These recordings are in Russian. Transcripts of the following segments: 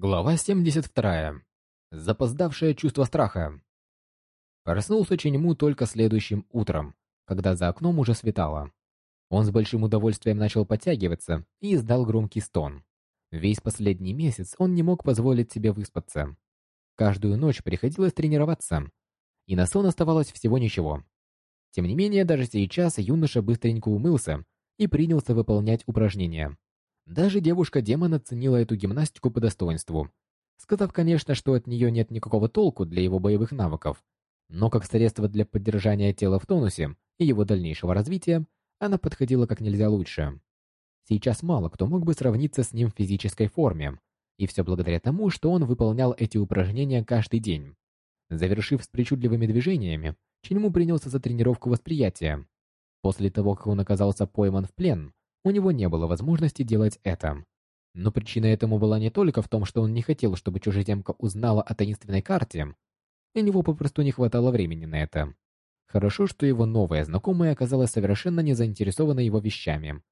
Глава 72. Запоздавшее чувство страха. Проснулся Ченьму только следующим утром, когда за окном уже светало. Он с большим удовольствием начал подтягиваться и издал громкий стон. Весь последний месяц он не мог позволить себе выспаться. Каждую ночь приходилось тренироваться, и на сон оставалось всего ничего. Тем не менее, даже сейчас юноша быстренько умылся и принялся выполнять упражнения. Даже девушка-демон оценила эту гимнастику по достоинству, сказав, конечно, что от нее нет никакого толку для его боевых навыков, но как средство для поддержания тела в тонусе и его дальнейшего развития, она подходила как нельзя лучше. Сейчас мало кто мог бы сравниться с ним в физической форме, и все благодаря тому, что он выполнял эти упражнения каждый день. Завершив с причудливыми движениями, Чиньму принялся за тренировку восприятия. После того, как он оказался пойман в плен, у него не было возможности делать это. Но причина этому была не только в том, что он не хотел, чтобы чужеземка узнала о таинственной карте. У него попросту не хватало времени на это. Хорошо, что его новая знакомая оказалась совершенно не заинтересована его вещами.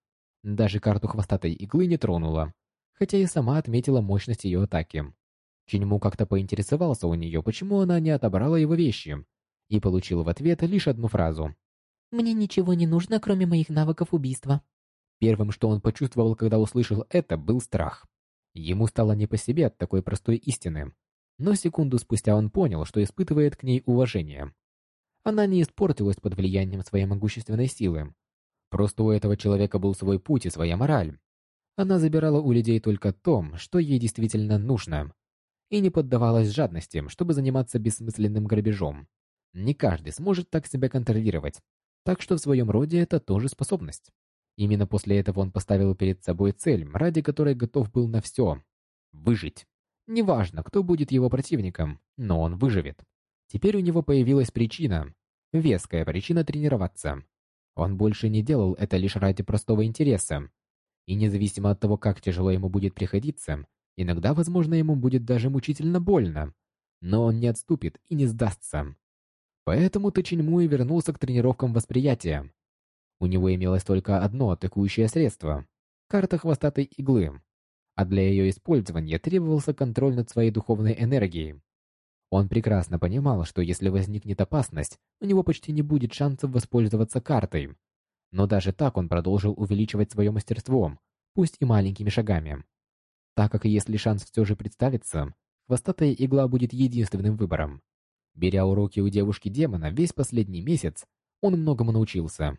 Даже карту хвостатой иглы не тронула, хотя и сама отметила мощность ее атаки. Чиньму как-то поинтересовался у нее, почему она не отобрала его вещи, и получил в ответ лишь одну фразу. «Мне ничего не нужно, кроме моих навыков убийства». Первым, что он почувствовал, когда услышал это, был страх. Ему стало не по себе от такой простой истины. Но секунду спустя он понял, что испытывает к ней уважение. Она не испортилась под влиянием своей могущественной силы. Просто у этого человека был свой путь и своя мораль. Она забирала у людей только то, что ей действительно нужно, и не поддавалась жадности, чтобы заниматься бессмысленным грабежом. Не каждый сможет так себя контролировать, так что в своем роде это тоже способность. Именно после этого он поставил перед собой цель, ради которой готов был на все – выжить. Неважно, кто будет его противником, но он выживет. Теперь у него появилась причина, веская причина тренироваться. Он больше не делал это лишь ради простого интереса. И независимо от того, как тяжело ему будет приходиться, иногда, возможно, ему будет даже мучительно больно, но он не отступит и не сдастся. Поэтому Тычиньму и вернулся к тренировкам восприятия. У него имелось только одно атакующее средство – карта хвостатой иглы, а для ее использования требовался контроль над своей духовной энергией. Он прекрасно понимал, что если возникнет опасность, у него почти не будет шансов воспользоваться картой. Но даже так он продолжил увеличивать свое мастерство, пусть и маленькими шагами. Так как если шанс все же представится, хвостатая игла будет единственным выбором. Беря уроки у девушки-демона весь последний месяц, он многому научился.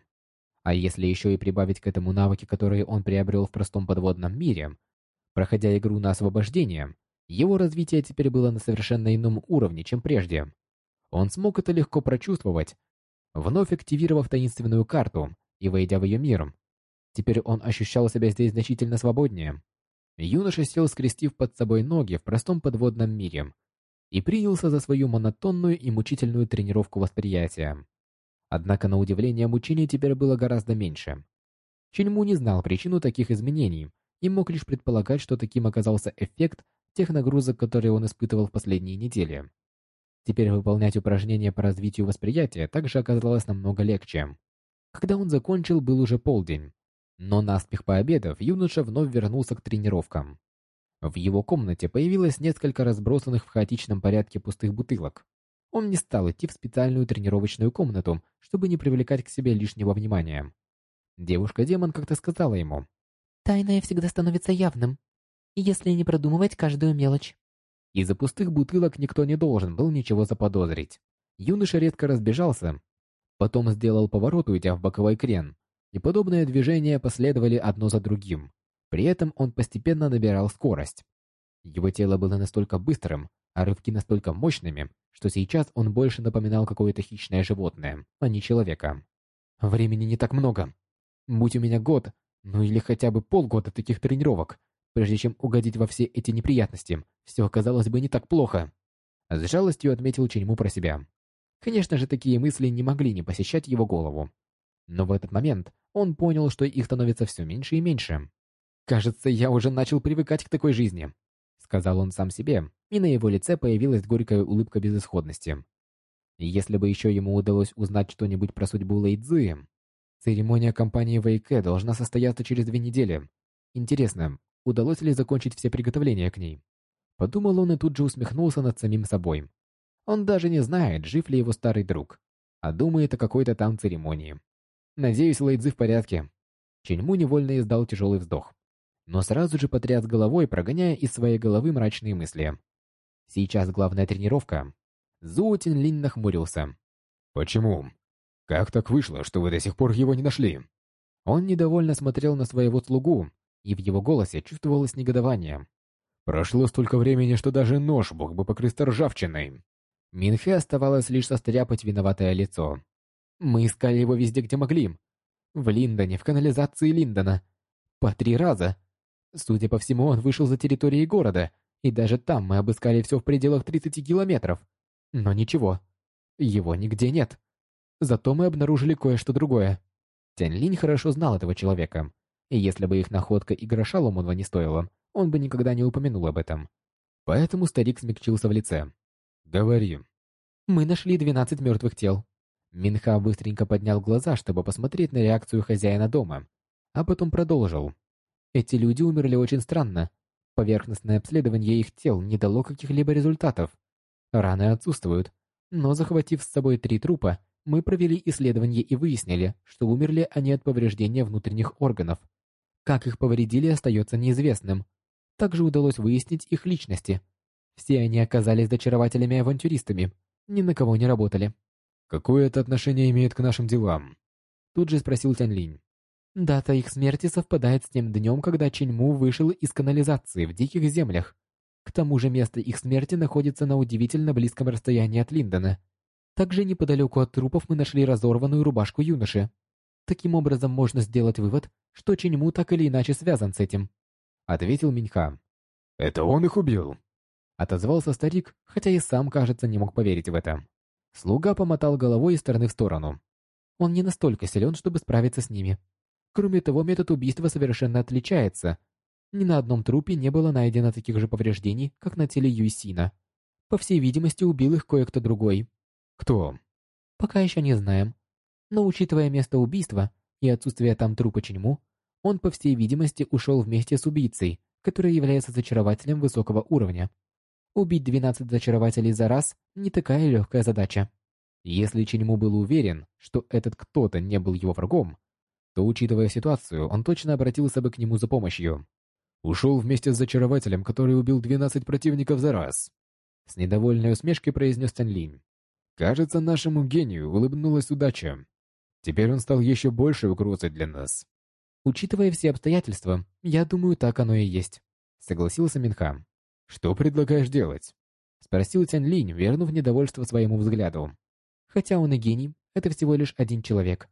А если еще и прибавить к этому навыки, которые он приобрел в простом подводном мире, проходя игру на освобождение, его развитие теперь было на совершенно ином уровне, чем прежде. Он смог это легко прочувствовать, вновь активировав таинственную карту и войдя в ее мир. Теперь он ощущал себя здесь значительно свободнее. Юноша сел, скрестив под собой ноги в простом подводном мире и принялся за свою монотонную и мучительную тренировку восприятия. Однако, на удивление, мучений теперь было гораздо меньше. Чиньму не знал причину таких изменений и мог лишь предполагать, что таким оказался эффект тех нагрузок, которые он испытывал в последние недели. Теперь выполнять упражнения по развитию восприятия также оказалось намного легче. Когда он закончил, был уже полдень. Но наспех пообедав, юноша вновь вернулся к тренировкам. В его комнате появилось несколько разбросанных в хаотичном порядке пустых бутылок. Он не стал идти в специальную тренировочную комнату, чтобы не привлекать к себе лишнего внимания. Девушка-демон как-то сказала ему. «Тайное всегда становится явным, если не продумывать каждую мелочь». Из-за пустых бутылок никто не должен был ничего заподозрить. Юноша редко разбежался, потом сделал поворот, уйдя в боковой крен, и подобные движения последовали одно за другим. При этом он постепенно набирал скорость. Его тело было настолько быстрым, а рывки настолько мощными, что сейчас он больше напоминал какое-то хищное животное, а не человека. Времени не так много. Будь у меня год, ну или хотя бы полгода таких тренировок, прежде чем угодить во все эти неприятности, все оказалось бы не так плохо. С жалостью отметил Ченьму про себя. Конечно же, такие мысли не могли не посещать его голову. Но в этот момент он понял, что их становится все меньше и меньше. «Кажется, я уже начал привыкать к такой жизни», — сказал он сам себе, и на его лице появилась горькая улыбка безысходности. Если бы еще ему удалось узнать что-нибудь про судьбу Лэйдзы, церемония компании Вэйке должна состояться через две недели. Интересно, удалось ли закончить все приготовления к ней? Подумал он и тут же усмехнулся над самим собой. Он даже не знает, жив ли его старый друг, а думает о какой-то там церемонии. Надеюсь, Лэйдзи в порядке. Ченьму невольно издал тяжелый вздох, но сразу же потряс головой, прогоняя из своей головы мрачные мысли. Сейчас главная тренировка. Зоу Тинлин нахмурился. «Почему? Как так вышло, что вы до сих пор его не нашли?» Он недовольно смотрел на своего слугу, и в его голосе чувствовалось негодование. Прошло столько времени, что даже нож мог бы покрыться ржавчиной. Минхе оставалось лишь состряпать виноватое лицо. Мы искали его везде, где могли. В Линдоне, в канализации Линдона. По три раза. Судя по всему, он вышел за территорией города, и даже там мы обыскали все в пределах 30 километров. Но ничего. Его нигде нет. Зато мы обнаружили кое-что другое. Тянь Линь хорошо знал этого человека. И если бы их находка и гроша Ломонова не стоила, он бы никогда не упомянул об этом. Поэтому старик смягчился в лице. «Говори». «Мы нашли 12 мертвых тел». Минха быстренько поднял глаза, чтобы посмотреть на реакцию хозяина дома, а потом продолжил. Эти люди умерли очень странно. Поверхностное обследование их тел не дало каких-либо результатов. Раны отсутствуют, но захватив с собой три трупа, мы провели исследование и выяснили, что умерли они от повреждения внутренних органов. Как их повредили, остается неизвестным. Также удалось выяснить их личности. Все они оказались зачарователями-авантюристами, ни на кого не работали. «Какое это отношение имеет к нашим делам?» Тут же спросил Тянь Линь. Дата их смерти совпадает с тем днем, когда Ченьму вышел из канализации в диких землях. К тому же место их смерти находится на удивительно близком расстоянии от Линдона. Также неподалеку от трупов мы нашли разорванную рубашку юноши. Таким образом, можно сделать вывод, что Ченьму так или иначе связан с этим. Ответил Миньха. «Это он их убил?» Отозвался старик, хотя и сам, кажется, не мог поверить в это. Слуга помотал головой из стороны в сторону. Он не настолько силен, чтобы справиться с ними. Кроме того, метод убийства совершенно отличается. Ни на одном трупе не было найдено таких же повреждений, как на теле Юйсина. По всей видимости, убил их кое-кто другой. Кто? Пока еще не знаем. Но учитывая место убийства и отсутствие там трупа Ченьму, он, по всей видимости, ушел вместе с убийцей, который является зачарователем высокого уровня. Убить 12 зачарователей за раз – не такая легкая задача. Если Ченьму был уверен, что этот кто-то не был его врагом, то, учитывая ситуацию, он точно обратился бы к нему за помощью. Ушел вместе с зачарователем, который убил 12 противников за раз. С недовольной усмешкой произнес Тянь Кажется, нашему гению улыбнулась удача. Теперь он стал еще больше угрозой для нас. Учитывая все обстоятельства, я думаю, так оно и есть. Согласился Минха. Что предлагаешь делать? Спросил Тянь Линь, вернув недовольство своему взгляду. Хотя он и гений, это всего лишь один человек.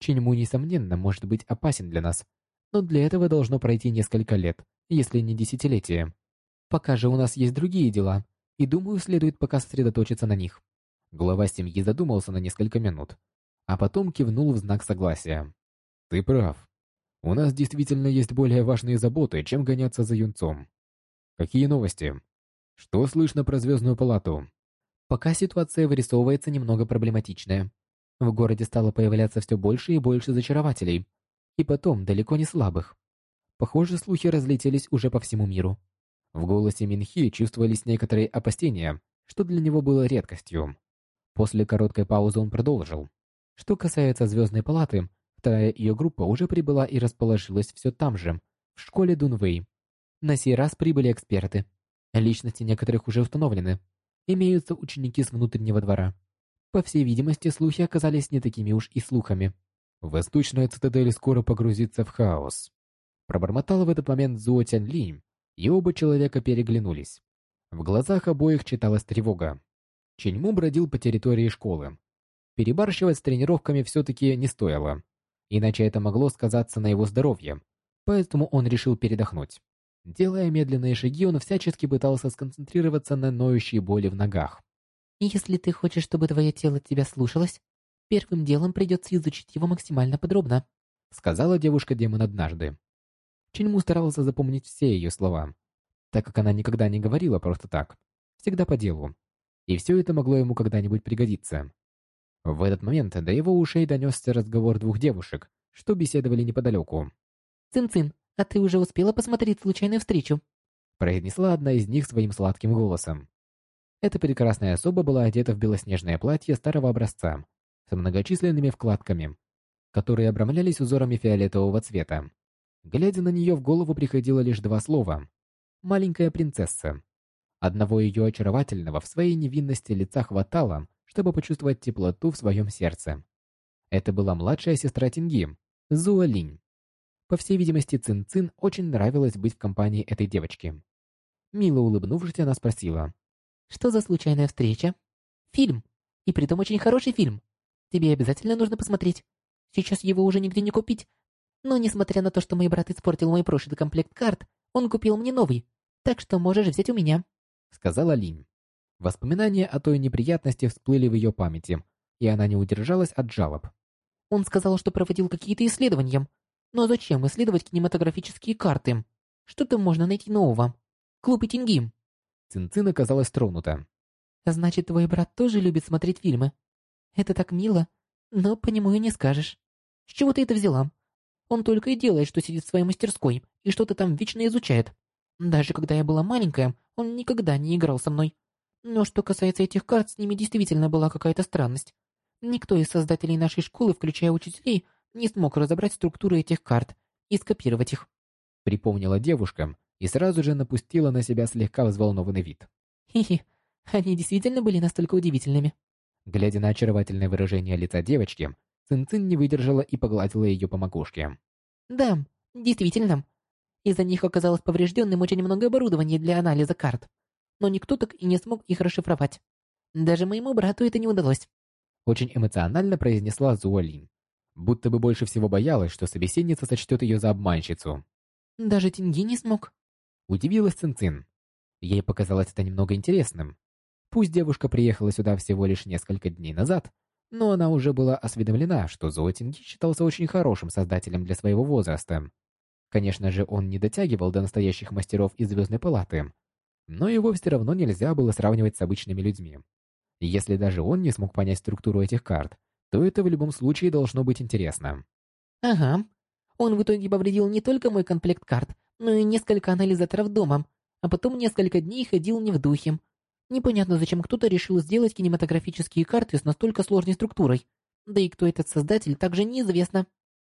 Чиньму, несомненно, может быть опасен для нас, но для этого должно пройти несколько лет, если не десятилетия. Пока же у нас есть другие дела, и думаю, следует пока сосредоточиться на них. Глава семьи задумался на несколько минут, а потом кивнул в знак согласия. Ты прав. У нас действительно есть более важные заботы, чем гоняться за юнцом. Какие новости? Что слышно про Звездную палату? Пока ситуация вырисовывается немного проблематичная. В городе стало появляться все больше и больше зачарователей, и потом далеко не слабых. Похоже, слухи разлетелись уже по всему миру. В голосе Минхи чувствовались некоторые опасения, что для него было редкостью. После короткой паузы он продолжил. Что касается Звездной палаты, вторая ее группа уже прибыла и расположилась все там же, в школе Дунвей. На сей раз прибыли эксперты. Личности некоторых уже установлены. Имеются ученики с внутреннего двора. По всей видимости, слухи оказались не такими уж и слухами. Восточная цитадель скоро погрузится в хаос. Пробормотал в этот момент Зуо Тянь Ли, и оба человека переглянулись. В глазах обоих читалась тревога. Ченьму бродил по территории школы. Перебарщивать с тренировками все-таки не стоило, иначе это могло сказаться на его здоровье, поэтому он решил передохнуть. Делая медленные шаги, он всячески пытался сконцентрироваться на ноющей боли в ногах. Если ты хочешь, чтобы твое тело тебя слушалось, первым делом придется изучить его максимально подробно», сказала девушка-демон однажды. Чиньму старался запомнить все ее слова, так как она никогда не говорила просто так, всегда по делу. И все это могло ему когда-нибудь пригодиться. В этот момент до его ушей донесся разговор двух девушек, что беседовали неподалеку. «Цин-цин, а ты уже успела посмотреть случайную встречу?» произнесла одна из них своим сладким голосом. Эта прекрасная особа была одета в белоснежное платье старого образца с многочисленными вкладками, которые обрамлялись узорами фиолетового цвета. Глядя на нее, в голову приходило лишь два слова «маленькая принцесса». Одного ее очаровательного в своей невинности лица хватало, чтобы почувствовать теплоту в своем сердце. Это была младшая сестра Тинги, Зуа Линь. По всей видимости, Цин-Цин очень нравилось быть в компании этой девочки. Мило улыбнувшись, она спросила. «Что за случайная встреча?» «Фильм. И притом очень хороший фильм. Тебе обязательно нужно посмотреть. Сейчас его уже нигде не купить. Но несмотря на то, что мой брат испортил мой прошлый комплект карт, он купил мне новый. Так что можешь взять у меня», — сказала Линь. Воспоминания о той неприятности всплыли в ее памяти, и она не удержалась от жалоб. «Он сказал, что проводил какие-то исследования. Но зачем исследовать кинематографические карты? Что-то можно найти нового. Клуб и Тингим». Цинцин оказалась тронута. «Значит, твой брат тоже любит смотреть фильмы? Это так мило, но по нему и не скажешь. С чего ты это взяла? Он только и делает, что сидит в своей мастерской и что-то там вечно изучает. Даже когда я была маленькая, он никогда не играл со мной. Но что касается этих карт, с ними действительно была какая-то странность. Никто из создателей нашей школы, включая учителей, не смог разобрать структуру этих карт и скопировать их. Припомнила девушка и сразу же напустила на себя слегка взволнованный вид. Хи-хи, они действительно были настолько удивительными. Глядя на очаровательное выражение лица девочки, Цинцин не выдержала и погладила ее по макушке. «Да, действительно. Из-за них оказалось поврежденным очень много оборудования для анализа карт. Но никто так и не смог их расшифровать. Даже моему брату это не удалось». Очень эмоционально произнесла Зуолин, будто бы больше всего боялась, что собеседница сочтет ее за обманщицу. «Даже Тинги не смог». Удивилась Цинцин. Ей показалось это немного интересным. Пусть девушка приехала сюда всего лишь несколько дней назад, но она уже была осведомлена, что Зоотинги считался очень хорошим создателем для своего возраста. Конечно же, он не дотягивал до настоящих мастеров из Звездной Палаты, но его все равно нельзя было сравнивать с обычными людьми. Если даже он не смог понять структуру этих карт, то это в любом случае должно быть интересно. Ага. Он в итоге повредил не только мой комплект карт, но и несколько анализаторов дома, а потом несколько дней ходил не в духе. Непонятно, зачем кто-то решил сделать кинематографические карты с настолько сложной структурой. Да и кто этот создатель, также неизвестно.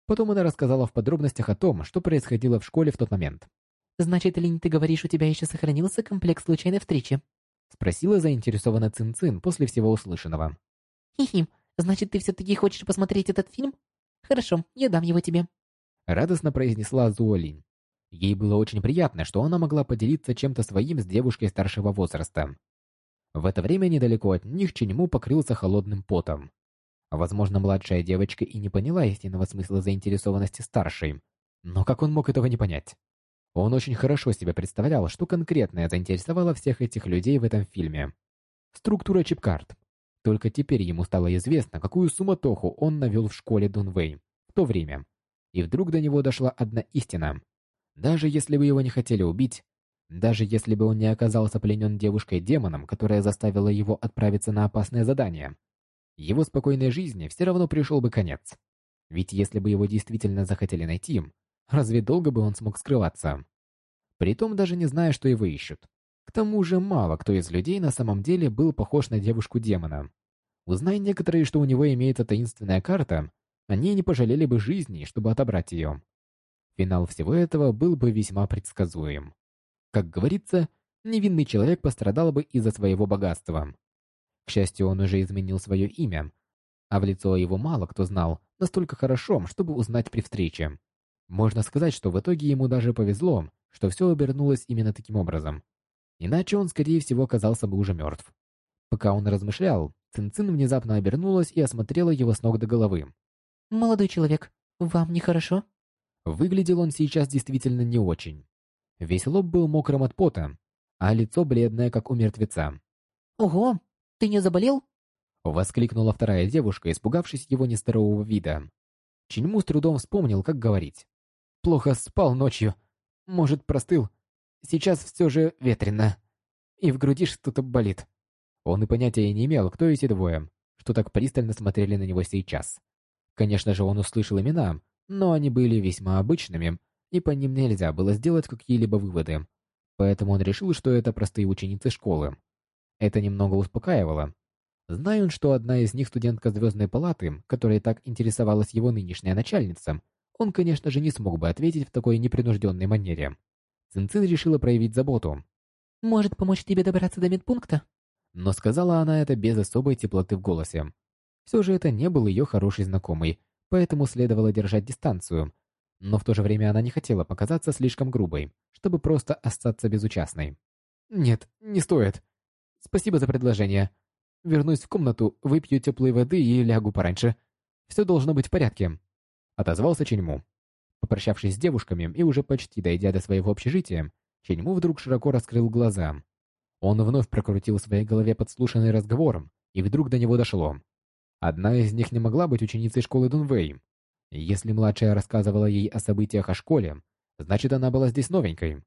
Потом она рассказала в подробностях о том, что происходило в школе в тот момент. «Значит, Линь, ты говоришь, у тебя еще сохранился комплекс случайной встречи?» Спросила заинтересованная Цин-Цин после всего услышанного. «Хи-хи, значит, ты все-таки хочешь посмотреть этот фильм? Хорошо, я дам его тебе». Радостно произнесла Зуолинь. Ей было очень приятно, что она могла поделиться чем-то своим с девушкой старшего возраста. В это время недалеко от них Ченьму покрылся холодным потом. Возможно, младшая девочка и не поняла истинного смысла заинтересованности старшей, но как он мог этого не понять? Он очень хорошо себе представлял, что конкретное заинтересовало всех этих людей в этом фильме. Структура чипкарт. Только теперь ему стало известно, какую суматоху он навел в школе Дунвей в то время. И вдруг до него дошла одна истина. Даже если бы его не хотели убить, даже если бы он не оказался пленен девушкой-демоном, которая заставила его отправиться на опасное задание, его спокойной жизни все равно пришел бы конец. Ведь если бы его действительно захотели найти, разве долго бы он смог скрываться? Притом даже не зная, что его ищут. К тому же мало кто из людей на самом деле был похож на девушку-демона. Узнай некоторые, что у него имеется таинственная карта, они не пожалели бы жизни, чтобы отобрать ее. Финал всего этого был бы весьма предсказуем. Как говорится, невинный человек пострадал бы из-за своего богатства. К счастью, он уже изменил свое имя, а в лицо его мало кто знал настолько хорошо, чтобы узнать при встрече. Можно сказать, что в итоге ему даже повезло, что все обернулось именно таким образом. Иначе он, скорее всего, оказался бы уже мертв. Пока он размышлял, Цинцин внезапно обернулась и осмотрела его с ног до головы. «Молодой человек, вам нехорошо?» Выглядел он сейчас действительно не очень. Весь лоб был мокрым от пота, а лицо бледное, как у мертвеца. «Ого, ты не заболел?» Воскликнула вторая девушка, испугавшись его нездорового вида. Чиньму с трудом вспомнил, как говорить. «Плохо спал ночью. Может, простыл. Сейчас все же ветрено. И в груди что-то болит». Он и понятия не имел, кто эти двое, что так пристально смотрели на него сейчас. Конечно же, он услышал имена, но они были весьма обычными, и по ним нельзя было сделать какие-либо выводы. Поэтому он решил, что это простые ученицы школы. Это немного успокаивало. Зная он, что одна из них студентка Звездной палаты, которой так интересовалась его нынешняя начальница, он, конечно же, не смог бы ответить в такой непринужденной манере. Цинцин решила проявить заботу. «Может помочь тебе добраться до медпункта?» Но сказала она это без особой теплоты в голосе. Все же это не был ее хороший знакомый, поэтому следовало держать дистанцию. Но в то же время она не хотела показаться слишком грубой, чтобы просто остаться безучастной. «Нет, не стоит. Спасибо за предложение. Вернусь в комнату, выпью теплой воды и лягу пораньше. Все должно быть в порядке», — отозвался Ченьму. Попрощавшись с девушками и уже почти дойдя до своего общежития, Ченьму вдруг широко раскрыл глаза. Он вновь прокрутил в своей голове подслушанный разговор, и вдруг до него дошло. Одна из них не могла быть ученицей школы Дунвей. Если младшая рассказывала ей о событиях о школе, значит она была здесь новенькой.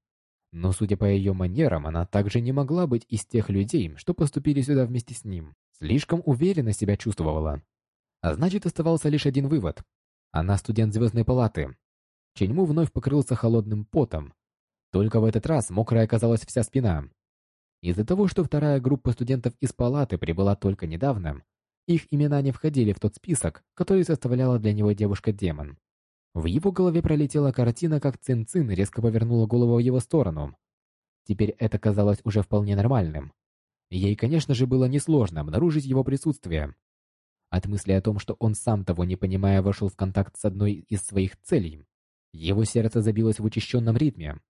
Но, судя по ее манерам, она также не могла быть из тех людей, что поступили сюда вместе с ним. Слишком уверенно себя чувствовала. А значит, оставался лишь один вывод. Она студент Звездной палаты. Ченьму вновь покрылся холодным потом. Только в этот раз мокрая оказалась вся спина. Из-за того, что вторая группа студентов из палаты прибыла только недавно, их имена не входили в тот список, который составляла для него девушка-демон. В его голове пролетела картина, как Цин-Цин резко повернула голову в его сторону. Теперь это казалось уже вполне нормальным. Ей, конечно же, было несложно обнаружить его присутствие. От мысли о том, что он сам того не понимая вошел в контакт с одной из своих целей, его сердце забилось в учащенном ритме.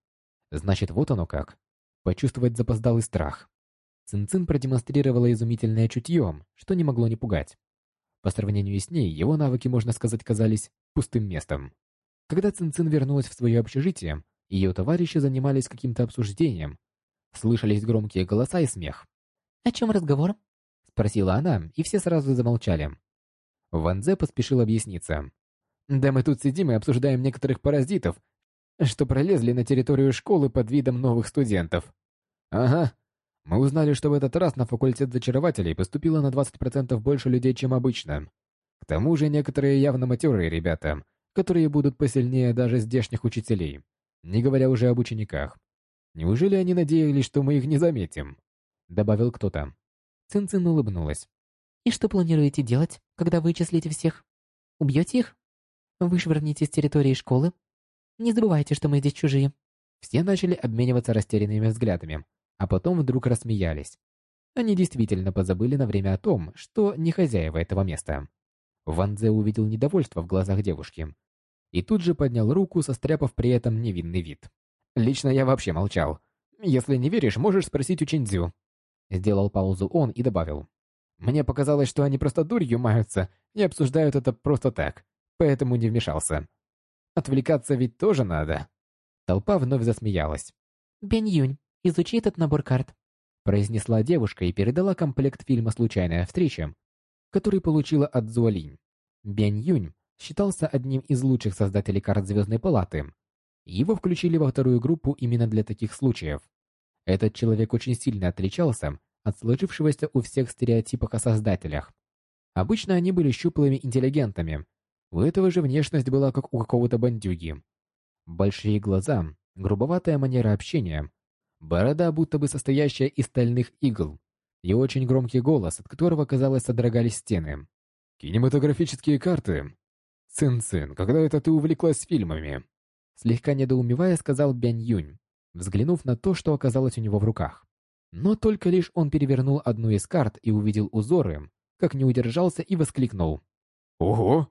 Значит, вот оно как. Почувствовать запоздалый страх. Цин-Цин продемонстрировала изумительное чутье, что не могло не пугать. По сравнению с ней, его навыки, можно сказать, казались пустым местом. Когда Цинцин вернулась в свое общежитие, ее товарищи занимались каким-то обсуждением. Слышались громкие голоса и смех. «О чем разговор?» — спросила она, и все сразу замолчали. Ван Зе поспешил объясниться. «Да мы тут сидим и обсуждаем некоторых паразитов, что пролезли на территорию школы под видом новых студентов. Ага, мы узнали, что в этот раз на факультет зачарователей поступило на 20% больше людей, чем обычно. К тому же некоторые явно матерые ребята, которые будут посильнее даже здешних учителей, не говоря уже об учениках. Неужели они надеялись, что мы их не заметим? Добавил кто-то. Цинцин улыбнулась. И что планируете делать, когда вычислите всех? Убьете их? Вышвырните с территории школы? Не забывайте, что мы здесь чужие. Все начали обмениваться растерянными взглядами, а потом вдруг рассмеялись. Они действительно позабыли на время о том, что не хозяева этого места. Ван Дзе увидел недовольство в глазах девушки и тут же поднял руку, состряпав при этом невинный вид. «Лично я вообще молчал. Если не веришь, можешь спросить у Чиндзю». Сделал паузу он и добавил. «Мне показалось, что они просто дурью маются и обсуждают это просто так, поэтому не вмешался. Отвлекаться ведь тоже надо». Толпа вновь засмеялась. «Бень Юнь, изучи этот набор карт», произнесла девушка и передала комплект фильма «Случайная встреча», который получила от Зуолинь. Бянь Юнь считался одним из лучших создателей карт Звездной Палаты. Его включили во вторую группу именно для таких случаев. Этот человек очень сильно отличался от сложившегося у всех стереотипов о создателях. Обычно они были щуплыми интеллигентами. У этого же внешность была как у какого-то бандюги. Большие глаза, грубоватая манера общения, борода, будто бы состоящая из стальных игл, и очень громкий голос, от которого, казалось, содрогались стены. «Кинематографические карты!» «Цин-цин, когда это ты увлеклась фильмами?» Слегка недоумевая, сказал Бянь Юнь, взглянув на то, что оказалось у него в руках. Но только лишь он перевернул одну из карт и увидел узоры, как не удержался и воскликнул. «Ого!